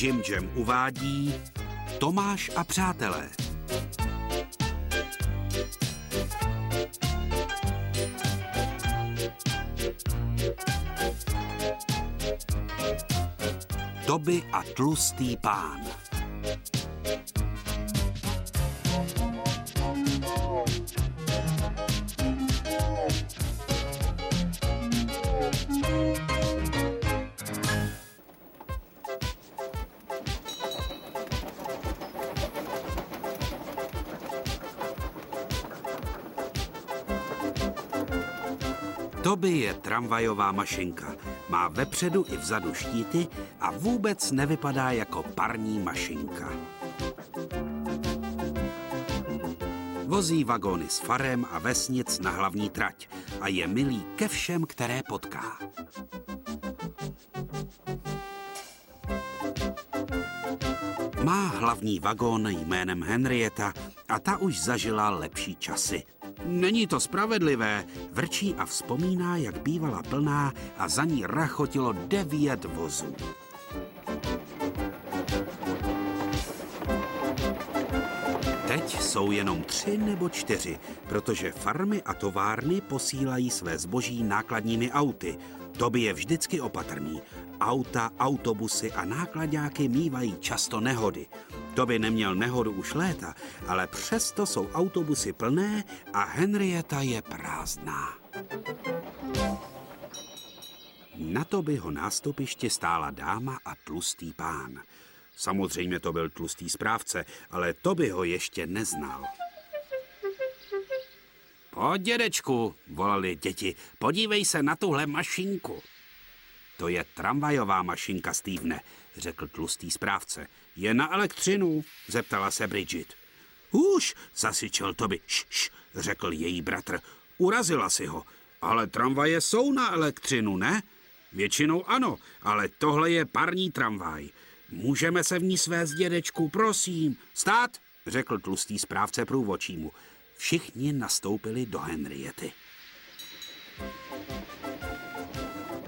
Jim Jam uvádí Tomáš a přátelé. Toby a tlustý pán. Toby je tramvajová mašinka. Má vepředu i vzadu štíty a vůbec nevypadá jako parní mašinka. Vozí vagóny s farem a vesnic na hlavní trať a je milý ke všem, které potká. Má hlavní vagón jménem Henrietta a ta už zažila lepší časy. Není to spravedlivé, vrčí a vzpomíná, jak bývala plná a za ní rachotilo devět vozů. Teď jsou jenom tři nebo čtyři, protože farmy a továrny posílají své zboží nákladními auty. To by je vždycky opatrný. Auta, autobusy a nákladňáky mývají často nehody. To by neměl nehodu už léta, ale přesto jsou autobusy plné a Henrieta je prázdná. Na to by ho nástupiště stála dáma a tlustý pán. Samozřejmě to byl tlustý správce, ale to by ho ještě neznal. Pojď, dědečku, volali děti, podívej se na tuhle mašinku. To je tramvajová mašinka, Stevene, řekl tlustý správce. Je na elektřinu, zeptala se Bridget. Už, zasyčel Toby. Šš, řekl její bratr. Urazila si ho. Ale tramvaje jsou na elektřinu, ne? Většinou ano, ale tohle je parní tramvaj. Můžeme se v ní svést, dědečku, prosím. Stát, řekl tlustý správce průvočímu. Všichni nastoupili do Henriety.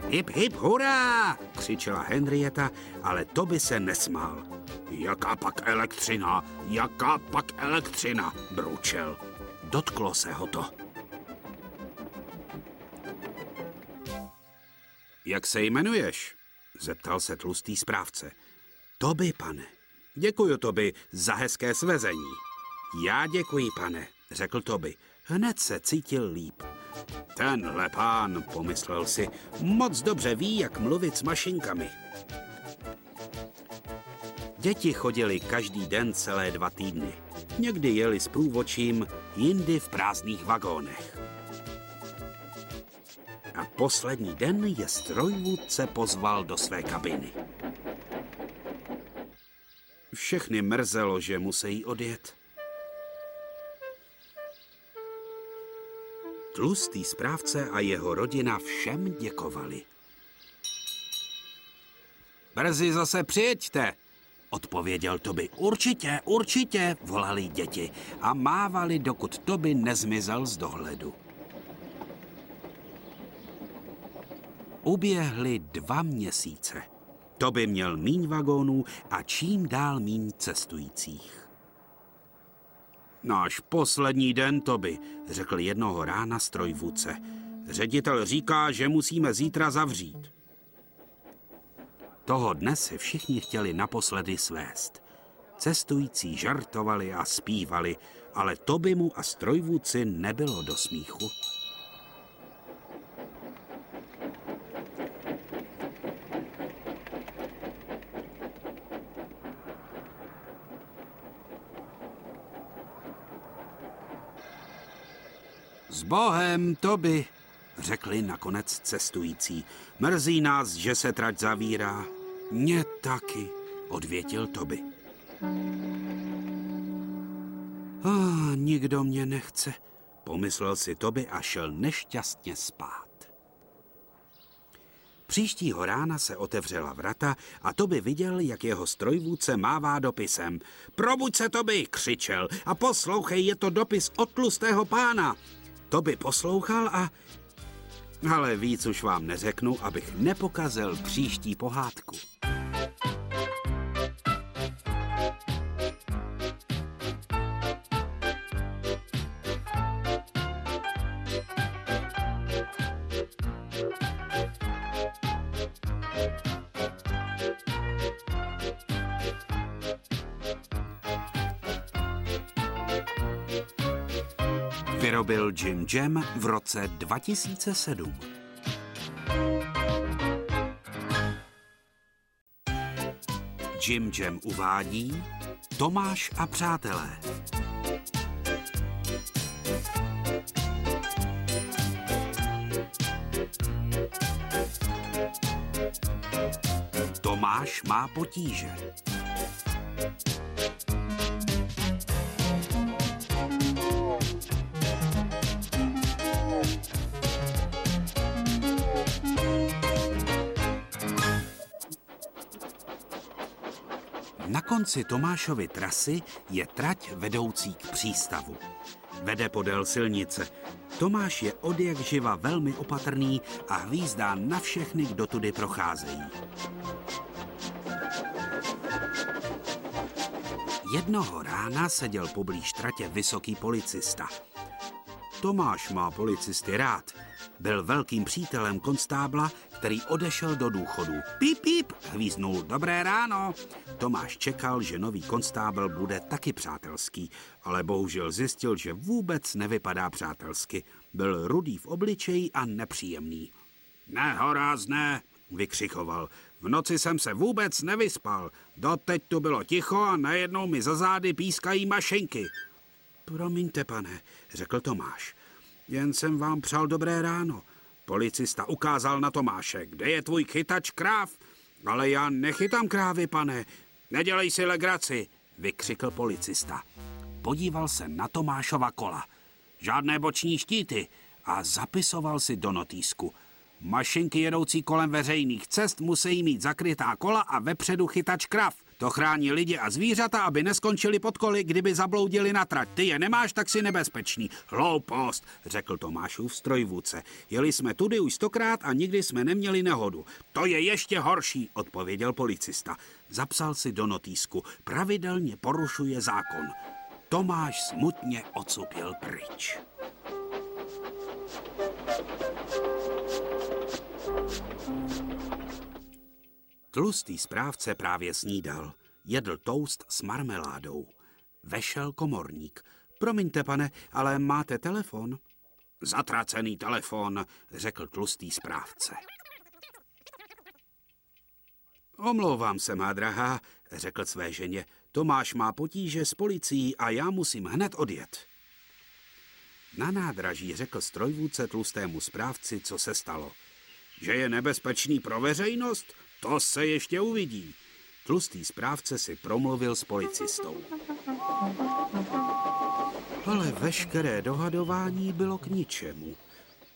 Hip, hip, hurá! křičela Henrieta, ale to by se nesmál. Jaká pak elektřina, jaká pak elektřina, bručel. Dotklo se ho to. Jak se jmenuješ? zeptal se tlustý správce. Toby, pane. Děkuju, Toby, za hezké svezení. Já děkuji, pane, řekl Toby. Hned se cítil líp. Tenhle pán, pomyslel si, moc dobře ví, jak mluvit s mašinkami. Děti chodili každý den celé dva týdny. Někdy jeli s průvočím, jindy v prázdných vagónech. A poslední den je strojvůdce pozval do své kabiny. Všechny mrzelo, že musí odjet. Tlustý správce a jeho rodina všem děkovali. Brzy zase přijeďte, odpověděl Toby. Určitě, určitě, volali děti a mávali, dokud Toby nezmizel z dohledu. Uběhly dva měsíce. Toby měl míň vagónů a čím dál míň cestujících. Náš poslední den, Toby, řekl jednoho rána strojvůdce. Ředitel říká, že musíme zítra zavřít. Toho dne se všichni chtěli naposledy svést. Cestující žartovali a zpívali, ale Tobymu a strojvůdci nebylo do smíchu. S Bohem, Toby, řekli nakonec cestující. Mrzí nás, že se trať zavírá. Mě taky, odvětil Toby. Ah, nikdo mě nechce, pomyslel si Toby a šel nešťastně spát. Příštího rána se otevřela vrata a Toby viděl, jak jeho strojvůdce mává dopisem. Probuď se, Toby, křičel, a poslouchej, je to dopis od tlustého pána. Toby poslouchal a... Ale víc už vám neřeknu, abych nepokazil příští pohádku. Vyrobil Jim Jam v roce 2007. Jim Jam uvádí Tomáš a přátelé. Tomáš má potíže. Konci Tomášovy trasy je trať vedoucí k přístavu. Vede podél silnice. Tomáš je od jak živa velmi opatrný a hvízdá na všechny, kdo tudy procházejí. Jednoho rána seděl poblíž tratě vysoký policista. Tomáš má policisty rád. Byl velkým přítelem konstábla, který odešel do důchodu. Píp, píp, hvíznul, dobré ráno. Tomáš čekal, že nový konstábl bude taky přátelský, ale bohužel zjistil, že vůbec nevypadá přátelsky. Byl rudý v obličeji a nepříjemný. Nehorázné, vykřikoval. V noci jsem se vůbec nevyspal. Doteď tu bylo ticho a najednou mi za zády pískají mašinky. Promiňte, pane, řekl Tomáš. Jen jsem vám přál dobré ráno. Policista ukázal na Tomáše. Kde je tvůj chytač kráv? Ale já nechytám krávy, pane. Nedělej si legraci, vykřikl policista. Podíval se na Tomášova kola. Žádné boční štíty a zapisoval si do notýsku. Mašinky jedoucí kolem veřejných cest musí mít zakrytá kola a vepředu chytač krav. To chrání lidi a zvířata, aby neskončili pod koly, kdyby zabloudili na trať. Ty je nemáš, tak si nebezpečný. Hloupost, řekl Tomášův strojvůdce. Jeli jsme tudy už stokrát a nikdy jsme neměli nehodu. To je ještě horší, odpověděl policista. Zapsal si do notýsku. Pravidelně porušuje zákon. Tomáš smutně odsupěl pryč. Tlustý správce právě snídal. Jedl toast s marmeládou. Vešel komorník. Promiňte, pane, ale máte telefon? Zatracený telefon, řekl tlustý správce. Omlouvám se, má drahá, řekl své ženě. Tomáš má potíže s policií a já musím hned odjet. Na nádraží řekl strojvůdce tlustému správci, co se stalo. Že je nebezpečný pro veřejnost? To se ještě uvidí. Tlustý správce si promluvil s policistou. Ale veškeré dohadování bylo k ničemu.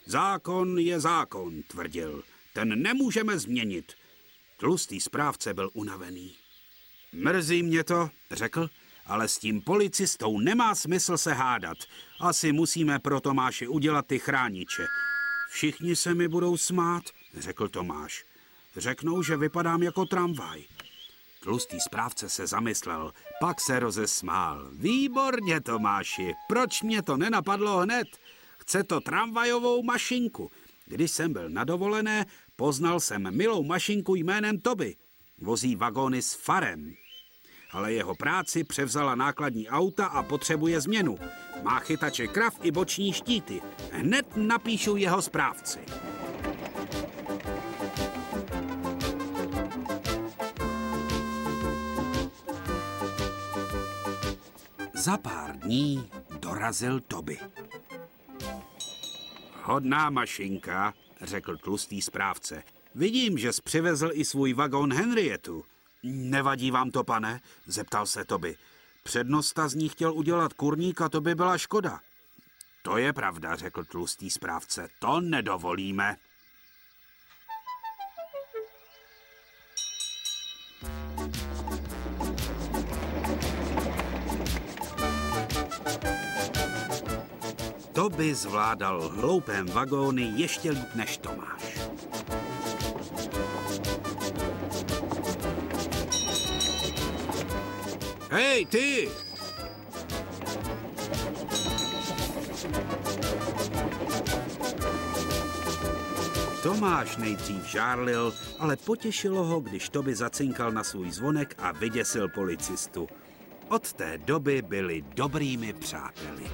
Zákon je zákon, tvrdil. Ten nemůžeme změnit. Tlustý správce byl unavený. Mrzí mě to, řekl, ale s tím policistou nemá smysl se hádat. Asi musíme pro Tomáši udělat ty chrániče. Všichni se mi budou smát, řekl Tomáš. Řeknou, že vypadám jako tramvaj. Tlustý správce se zamyslel, pak se rozesmál. Výborně, Tomáši, proč mě to nenapadlo hned? Chce to tramvajovou mašinku. Když jsem byl na dovolené, poznal jsem milou mašinku jménem Toby. Vozí vagóny s farem. Ale jeho práci převzala nákladní auta a potřebuje změnu. Má chytače krav i boční štíty. Hned napíšu jeho správci. Za pár dní dorazil Toby. Hodná mašinka, řekl tlustý správce. Vidím, že jsi přivezl i svůj vagón Henrietu. Nevadí vám to, pane? zeptal se Toby. Přednosta z ní chtěl udělat kurník a to by byla škoda. To je pravda, řekl tlustý správce. To nedovolíme. To by zvládal hloupém vagóny ještě líp než Tomáš. Hej, ty! Tomáš nejdřív žárlil, ale potěšilo ho, když Toby zacinkal na svůj zvonek a vyděsil policistu. Od té doby byli dobrými přáteli.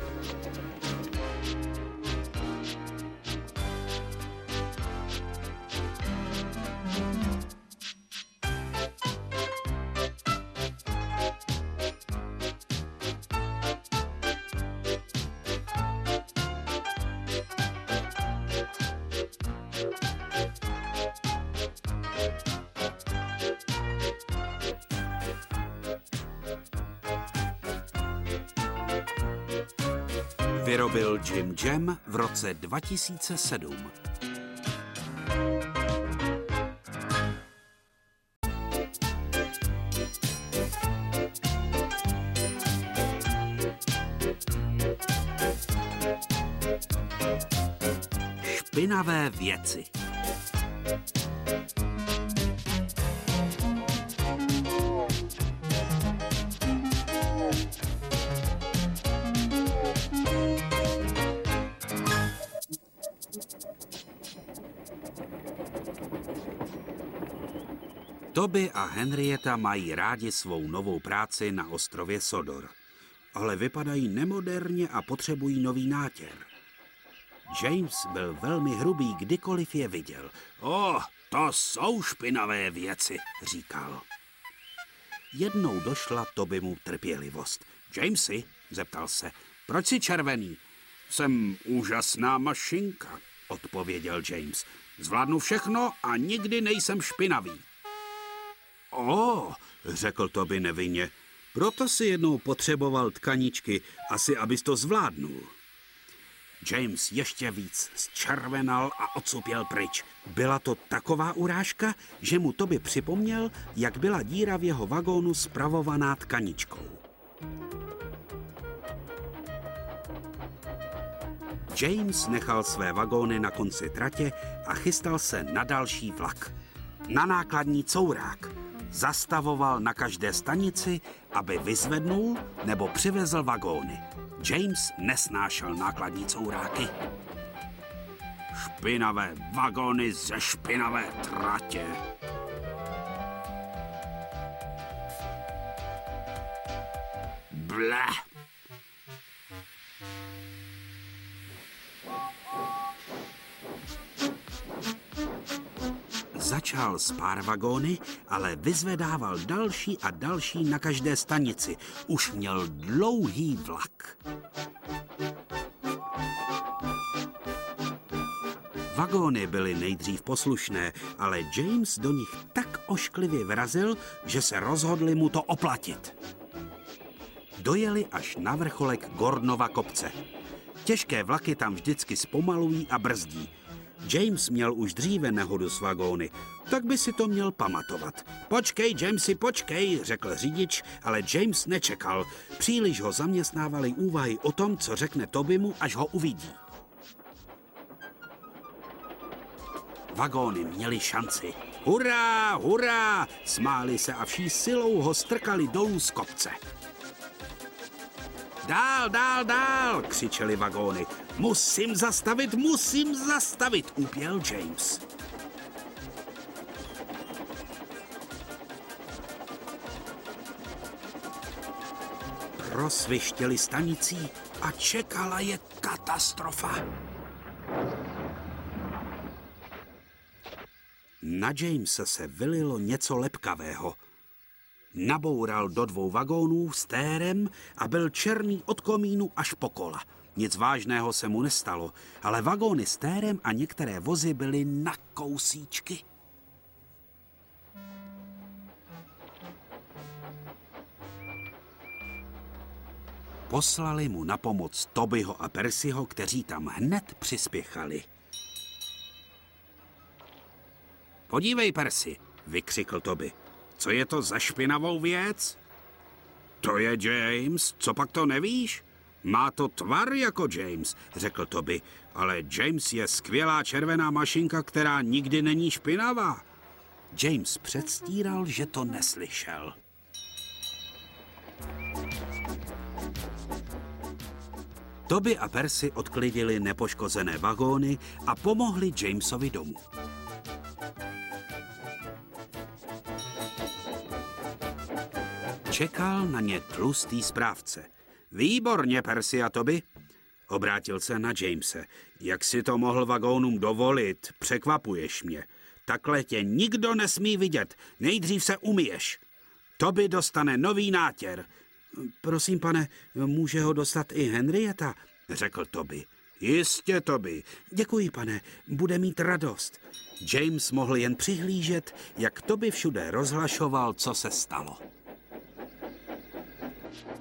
Jam v roce 2007. Špinavé věci. Toby a Henrietta mají rádi svou novou práci na ostrově Sodor. Ale vypadají nemoderně a potřebují nový nátěr. James byl velmi hrubý, kdykoliv je viděl. O, oh, to jsou špinavé věci, říkal. Jednou došla Tobymu trpělivost. Jamesy, zeptal se, proč jsi červený? Jsem úžasná mašinka, odpověděl James. Zvládnu všechno a nikdy nejsem špinavý. O, řekl Toby nevinně, proto si jednou potřeboval tkaničky, asi abys to zvládnul. James ještě víc zčervenal a odsupěl pryč. Byla to taková urážka, že mu Toby připomněl, jak byla díra v jeho vagónu spravovaná tkaničkou. James nechal své vagóny na konci tratě a chystal se na další vlak. Na nákladní courák. Zastavoval na každé stanici, aby vyzvednul nebo přivezl vagóny. James nesnášel nákladní couráky. Špinavé vagóny ze špinavé tratě. Bleh. Začal s pár vagóny, ale vyzvedával další a další na každé stanici. Už měl dlouhý vlak. Vagóny byly nejdřív poslušné, ale James do nich tak ošklivě vrazil, že se rozhodli mu to oplatit. Dojeli až na vrcholek Gornova kopce. Těžké vlaky tam vždycky zpomalují a brzdí. James měl už dříve nehodu s vagóny, tak by si to měl pamatovat. Počkej, Jamesy, počkej, řekl řidič, ale James nečekal. Příliš ho zaměstnávali úvahy o tom, co řekne Tobymu, až ho uvidí. Vagóny měly šanci. Hurá, hurá! Smáli se a vší silou ho strkali dolů z kopce. Dál, dál, dál, křičeli vagóny. Musím zastavit, musím zastavit, upěl James. Rozvištěli stanicí a čekala je katastrofa. Na Jamesa se vylilo něco lepkavého – Naboural do dvou vagónů s térem a byl černý od komínu až po kola. Nic vážného se mu nestalo, ale vagóny s térem a některé vozy byly na kousíčky. Poslali mu na pomoc Tobyho a Persiho, kteří tam hned přispěchali. Podívej, Persi, vykřikl Toby. Co je to za špinavou věc? To je James, co pak to nevíš? Má to tvar jako James, řekl Toby, ale James je skvělá červená mašinka, která nikdy není špinavá. James předstíral, že to neslyšel. Toby a Percy odklidili nepoškozené vagóny a pomohli Jamesovi domů. Čekal na ně tlustý správce. Výborně, Percy a Toby. Obrátil se na Jamese. Jak si to mohl vagónům dovolit? Překvapuješ mě. Takhle tě nikdo nesmí vidět. Nejdřív se umiješ. Toby dostane nový nátěr. Prosím, pane, může ho dostat i Henrieta? Řekl Toby. Jistě, Toby. Děkuji, pane, bude mít radost. James mohl jen přihlížet, jak Toby všude rozhlašoval, co se stalo. Thank you.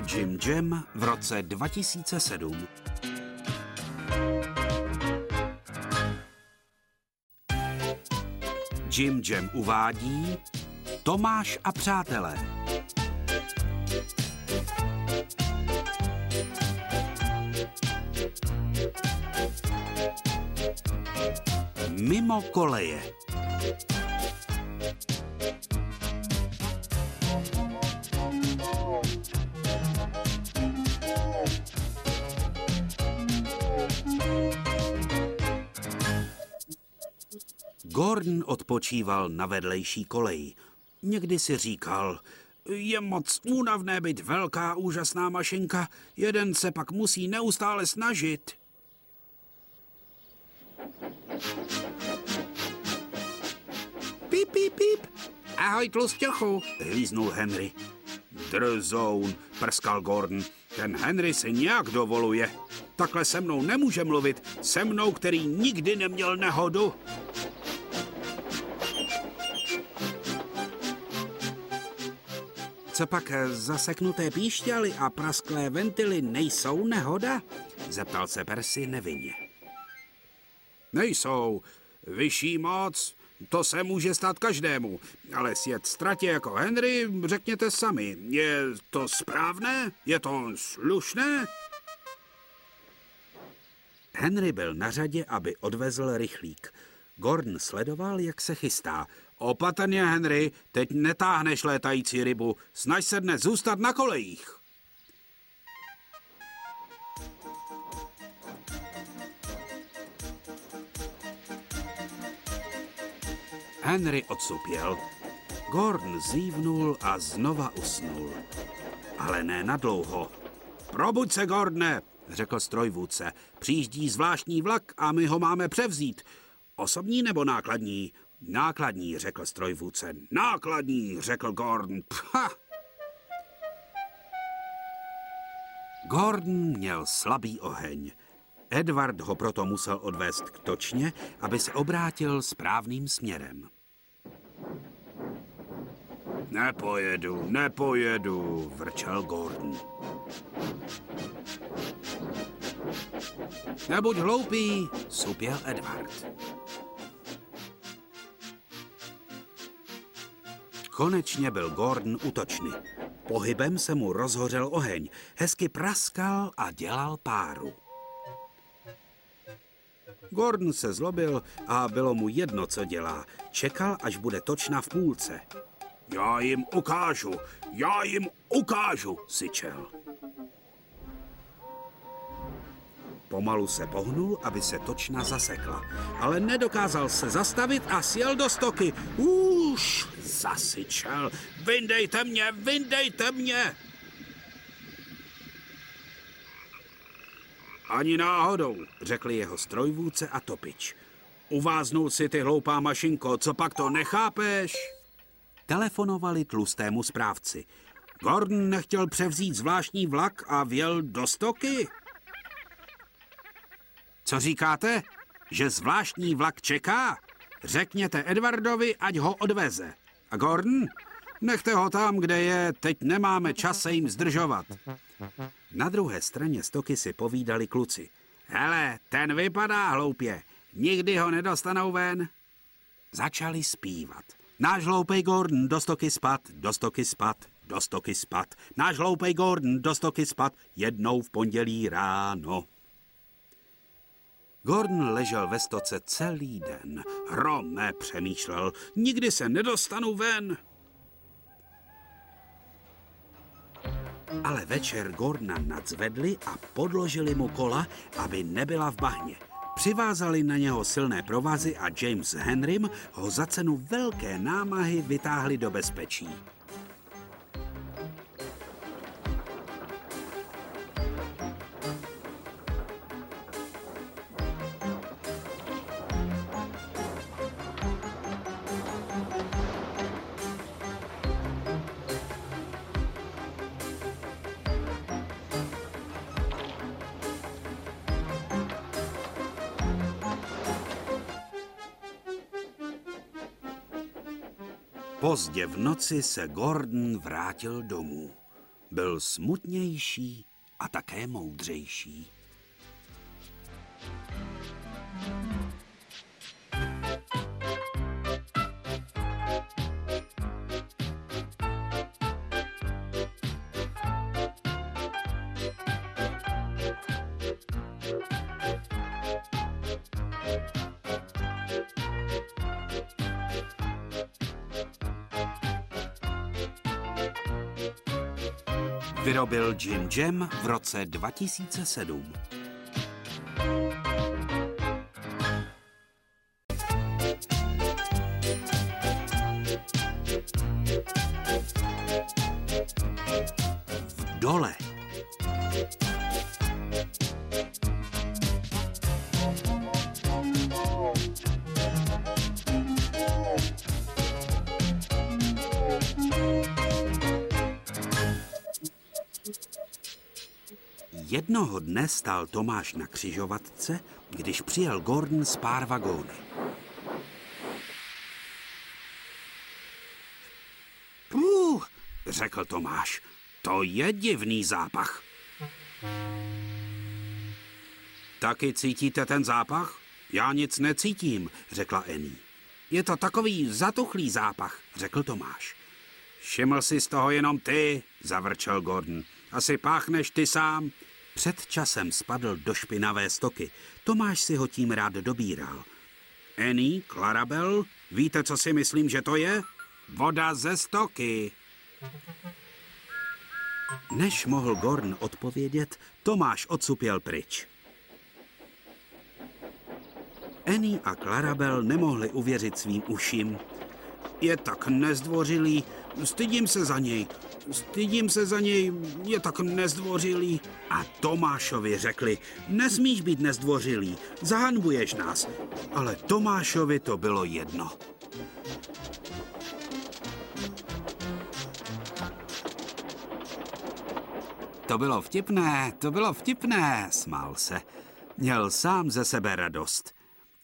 Vyrobil Jim Jam v roce 2007. Jim Jam uvádí Tomáš a přátelé. Mimo koleje. Gordon odpočíval na vedlejší koleji. Někdy si říkal, je moc únavné být velká, úžasná mašinka, jeden se pak musí neustále snažit. Píp, píp, píp. Ahoj, tlustěchu, hlíznul Henry. Drzoun, prskal Gordon. Ten Henry si nějak dovoluje. Takhle se mnou nemůže mluvit. Se mnou, který nikdy neměl nehodu. Co pak zaseknuté píšťaly a prasklé ventily nejsou nehoda? Zeptal se Percy nevinně. Nejsou. Vyšší moc, to se může stát každému. Ale sjet ztratě jako Henry, řekněte sami, je to správné? Je to slušné? Henry byl na řadě, aby odvezl rychlík. Gordon sledoval, jak se chystá. Opatrně, Henry, teď netáhneš létající rybu. Snaž se dnes zůstat na kolejích. Henry odsupěl. Gordon zívnul a znova usnul. Ale ne nadlouho. Probuď se, Gordne, řekl strojvůdce. Přijíždí zvláštní vlak a my ho máme převzít. Osobní nebo nákladní? Nákladní, řekl strojvůdce. Nákladní, řekl Gordon. Pha! Gordon měl slabý oheň. Edward ho proto musel odvést k točně, aby se obrátil správným směrem. Nepojedu, nepojedu, vrčel Gordon. Nebuď hloupý, supěl Edward. Konečně byl Gordon útočný. Pohybem se mu rozhořel oheň, hezky praskal a dělal páru. Gordon se zlobil a bylo mu jedno, co dělá. Čekal, až bude točna v půlce. Já jim ukážu, já jim ukážu, syčel. Pomalu se pohnul, aby se točna zasekla, ale nedokázal se zastavit a sjel do stoky. Už zasyčel. Vyndejte mě, vyndejte mě! Ani náhodou, řekli jeho strojvůdce a topič. Uváznout si ty hloupá mašinko, co pak to nechápeš? Telefonovali tlustému správci. Gordon nechtěl převzít zvláštní vlak a vjel do stoky? Co říkáte? Že zvláštní vlak čeká? Řekněte Edwardovi, ať ho odveze. A Gordon? Nechte ho tam, kde je, teď nemáme čas se jim zdržovat. Na druhé straně stoky si povídali kluci. Hele, ten vypadá hloupě. Nikdy ho nedostanou ven. Začali zpívat. Náš hloupej Gordon do stoky spad, do stoky spad, do stoky spad. Náš hloupej Gordon do stoky spad, jednou v pondělí ráno. Gordon ležel ve stoce celý den. Hromé přemýšlel. Nikdy se nedostanu ven. Ale večer Gordona nadzvedli a podložili mu kola, aby nebyla v bahně. Přivázali na něho silné provazy a James Henrym ho za cenu velké námahy vytáhli do bezpečí. Pozdě v noci se Gordon vrátil domů. byl smutnější a také moudřejší. Vyrobil Jim Jam v roce 2007. Jednoho dne stál Tomáš na křižovatce, když přijel Gordon z pár vagóny. Puh, řekl Tomáš, to je divný zápach. Taky cítíte ten zápach? Já nic necítím, řekla Ení. Je to takový zatuchlý zápach, řekl Tomáš. Všiml si z toho jenom ty, zavrčel Gordon. Asi páchneš ty sám. Před časem spadl do špinavé stoky. Tomáš si ho tím rád dobíral. Annie, Clarabel, víte, co si myslím, že to je? Voda ze stoky. Než mohl Gorn odpovědět, Tomáš odsupěl pryč. Annie a Clarabel nemohli uvěřit svým uším. Je tak nezdvořilý, stydím se za něj, Stydím se za něj, je tak nezdvořilý. A Tomášovi řekli, nesmíš být nezdvořilý, zahanbuješ nás. Ale Tomášovi to bylo jedno. To bylo vtipné, to bylo vtipné, smál se. Měl sám ze sebe radost.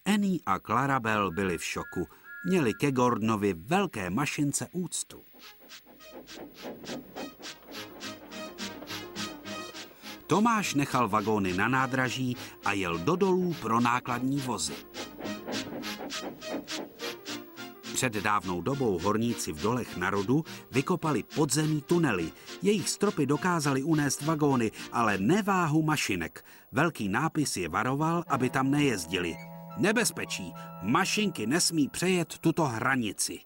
Annie a Clarabel byli v šoku. Měli ke Gordonovi velké mašince úctu. Tomáš nechal vagóny na nádraží a jel do dolů pro nákladní vozy. Před dávnou dobou horníci v dolech narodu vykopali podzemní tunely. Jejich stropy dokázali unést vagóny, ale neváhu mašinek. Velký nápis je varoval, aby tam nejezdili. Nebezpečí, mašinky nesmí přejet tuto hranici.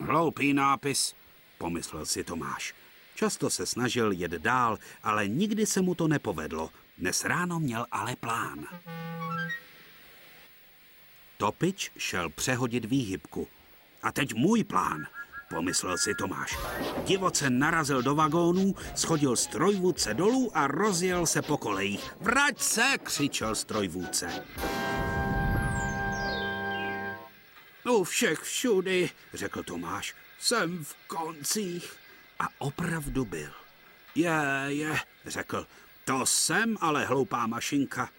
Hloupý nápis, pomyslel si Tomáš. Často se snažil jet dál, ale nikdy se mu to nepovedlo. Dnes ráno měl ale plán. Topič šel přehodit výhybku. A teď můj plán, pomyslel si Tomáš. Divoce narazil do vagónů, schodil strojvůdce dolů a rozjel se po kolejích. Vrať se, křičel strojvůdce. U všech všudy, řekl Tomáš. Jsem v koncích. A opravdu byl. Je, je, řekl. To jsem ale hloupá mašinka.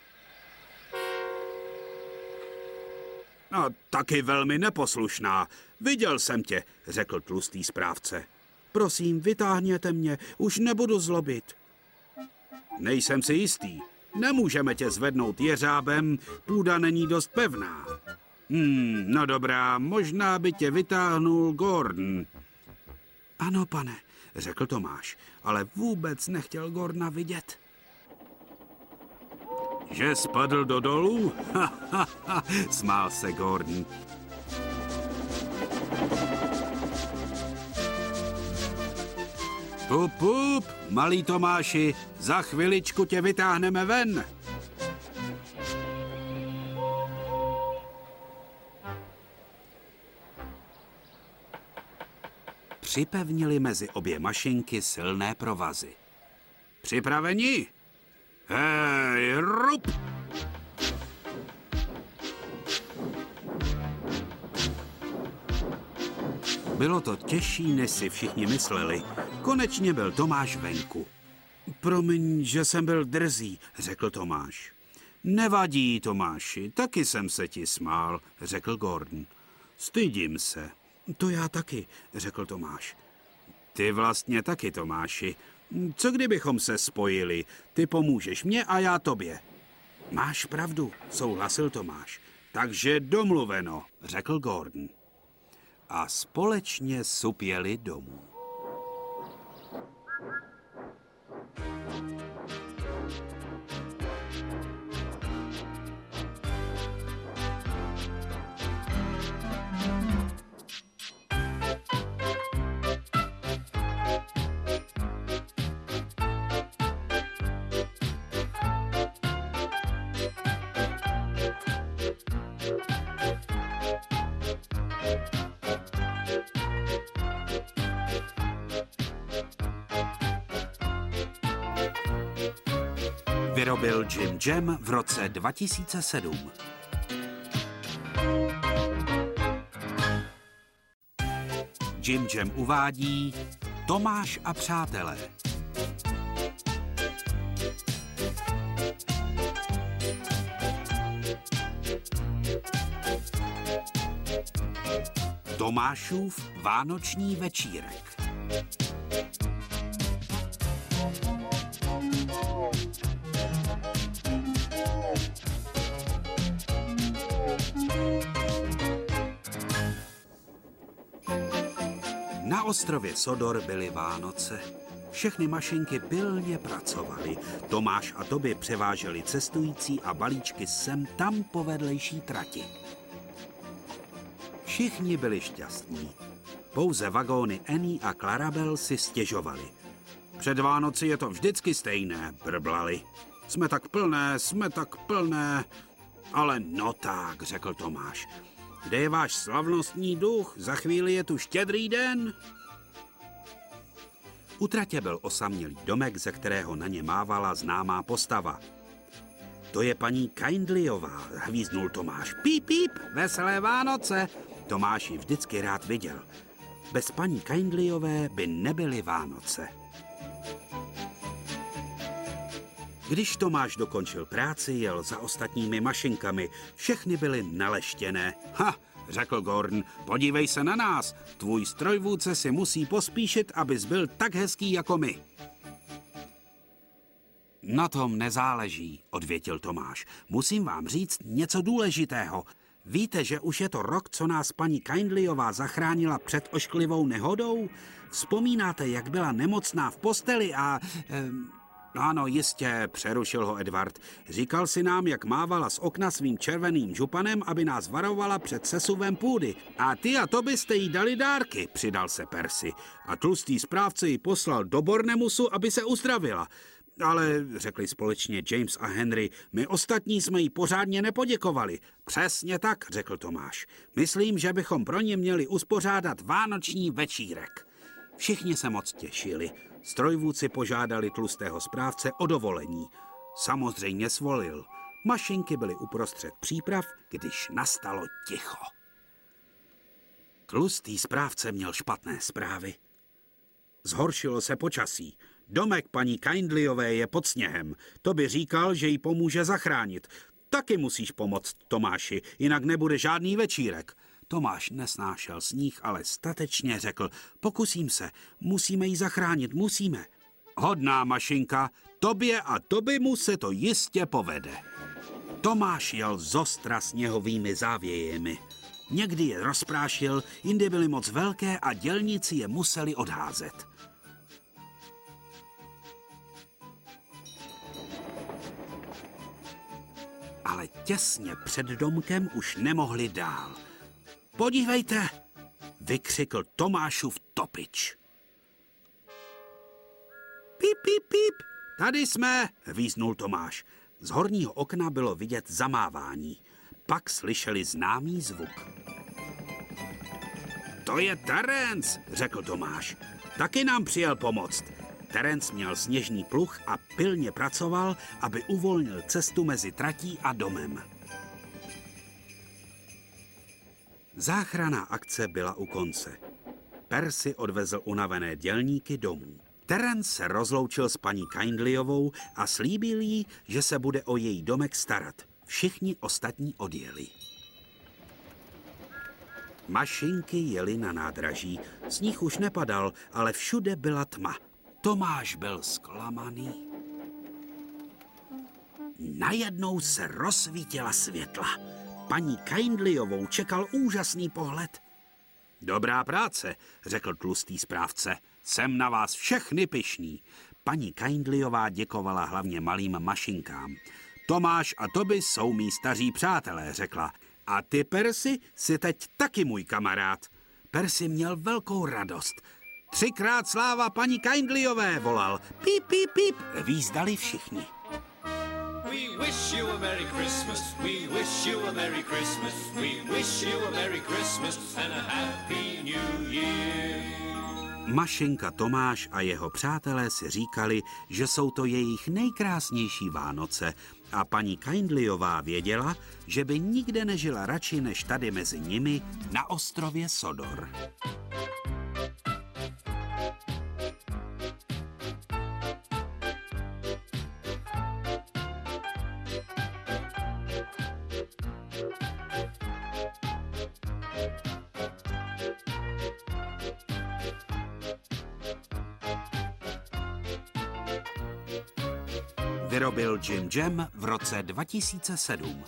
A taky velmi neposlušná. Viděl jsem tě, řekl tlustý správce. Prosím, vytáhněte mě, už nebudu zlobit. Nejsem si jistý. Nemůžeme tě zvednout jeřábem, půda není dost pevná. Hmm, no dobrá, možná by tě vytáhnul Gordon. Ano, pane, řekl Tomáš, ale vůbec nechtěl Gordona vidět. Že spadl do dolů? Smál se Gordon. Pup, pup, malý Tomáši, za chviličku tě vytáhneme ven. připevnili mezi obě mašinky silné provazy. Připraveni? Hej, rup! Bylo to těžší, než si všichni mysleli. Konečně byl Tomáš venku. Promiň, že jsem byl drzý, řekl Tomáš. Nevadí, Tomáši, taky jsem se ti smál, řekl Gordon. Stydím se. To já taky, řekl Tomáš. Ty vlastně taky, Tomáši. Co kdybychom se spojili? Ty pomůžeš mě a já tobě. Máš pravdu, souhlasil Tomáš. Takže domluveno, řekl Gordon. A společně supěli domů. Vyrobil Jim Jam v roce 2007. Jim Jam uvádí Tomáš a přátelé. Tomášův vánoční večírek. Ostrově Sodor byly Vánoce. Všechny mašinky pilně pracovaly. Tomáš a Toby převáželi cestující a balíčky sem tam po vedlejší trati. Všichni byli šťastní. Pouze vagóny Annie a Clarabel si stěžovali. Před Vánoci je to vždycky stejné, brblali. Jsme tak plné, jsme tak plné. Ale no tak, řekl Tomáš. Kde je váš slavnostní duch? Za chvíli je tu štědrý den. U tratě byl osamělý domek, ze kterého na ně mávala známá postava. To je paní Kindlyová, hvíznul Tomáš. Píp, píp, veselé Vánoce. Tomáš ji vždycky rád viděl. Bez paní Kindlyové by nebyly Vánoce. Když Tomáš dokončil práci, jel za ostatními mašinkami. Všechny byly naleštěné. Ha, řekl Gordon. Podívej se na nás. Tvůj strojvůdce si musí pospíšit, abys byl tak hezký jako my. Na tom nezáleží, odvětil Tomáš. Musím vám říct něco důležitého. Víte, že už je to rok, co nás paní Kindlyová zachránila před ošklivou nehodou? Vzpomínáte, jak byla nemocná v posteli a... Eh, ano, jistě, přerušil ho Edward. Říkal si nám, jak mávala z okna svým červeným županem, aby nás varovala před sesuvem půdy. A ty a to byste jí dali dárky, přidal se Percy. A tlustý správce ji poslal do Bornemusu, aby se uzdravila. Ale, řekli společně James a Henry, my ostatní jsme jí pořádně nepoděkovali. Přesně tak, řekl Tomáš. Myslím, že bychom pro ně měli uspořádat vánoční večírek. Všichni se moc těšili. Strojvůdci požádali tlustého správce o dovolení. Samozřejmě svolil. Mašinky byly uprostřed příprav, když nastalo ticho. Tlustý správce měl špatné zprávy. Zhoršilo se počasí. Domek paní Kindlyové je pod sněhem. To by říkal, že ji pomůže zachránit. Taky musíš pomoct, Tomáši, jinak nebude žádný večírek. Tomáš nesnášel sníh, ale statečně řekl, pokusím se, musíme ji zachránit, musíme. Hodná mašinka, tobě a tobě mu se to jistě povede. Tomáš jel zostra sněhovými závějemi. Někdy je rozprášil, jindy byly moc velké a dělníci je museli odházet. Ale těsně před domkem už nemohli dál. Podívejte, vykřikl Tomášův topič. Píp, píp, píp, tady jsme, význul Tomáš. Z horního okna bylo vidět zamávání. Pak slyšeli známý zvuk. To je Terence, řekl Tomáš. Taky nám přijel pomoct. Terence měl sněžný pluch a pilně pracoval, aby uvolnil cestu mezi tratí a domem. Záchrana akce byla u konce. Percy odvezl unavené dělníky domů. Terence se rozloučil s paní Kindlyovou a slíbil jí, že se bude o její domek starat. Všichni ostatní odjeli. Mašinky jeli na nádraží. Sníh už nepadal, ale všude byla tma. Tomáš byl zklamaný. Najednou se rozsvítila světla. Paní Kindlyovou čekal úžasný pohled. Dobrá práce, řekl tlustý správce. Jsem na vás všechny pyšný. Paní Kindlyová děkovala hlavně malým mašinkám. Tomáš a Toby jsou mý staří přátelé, řekla. A ty, Persi, jsi teď taky můj kamarád. Persi měl velkou radost. Třikrát sláva paní Kindlyové, volal. Píp, píp, píp, výzdali všichni. We wish you a Merry Christmas, we wish you a Merry Christmas, we wish you a Merry Christmas and a Happy New Year. Mašinka Tomáš a jeho přátelé si říkali, že jsou to jejich nejkrásnější Vánoce a paní Kindlyová věděla, že by nikde nežila radši než tady mezi nimi na ostrově Sodor. vyrobil Jim Jam v roce 2007.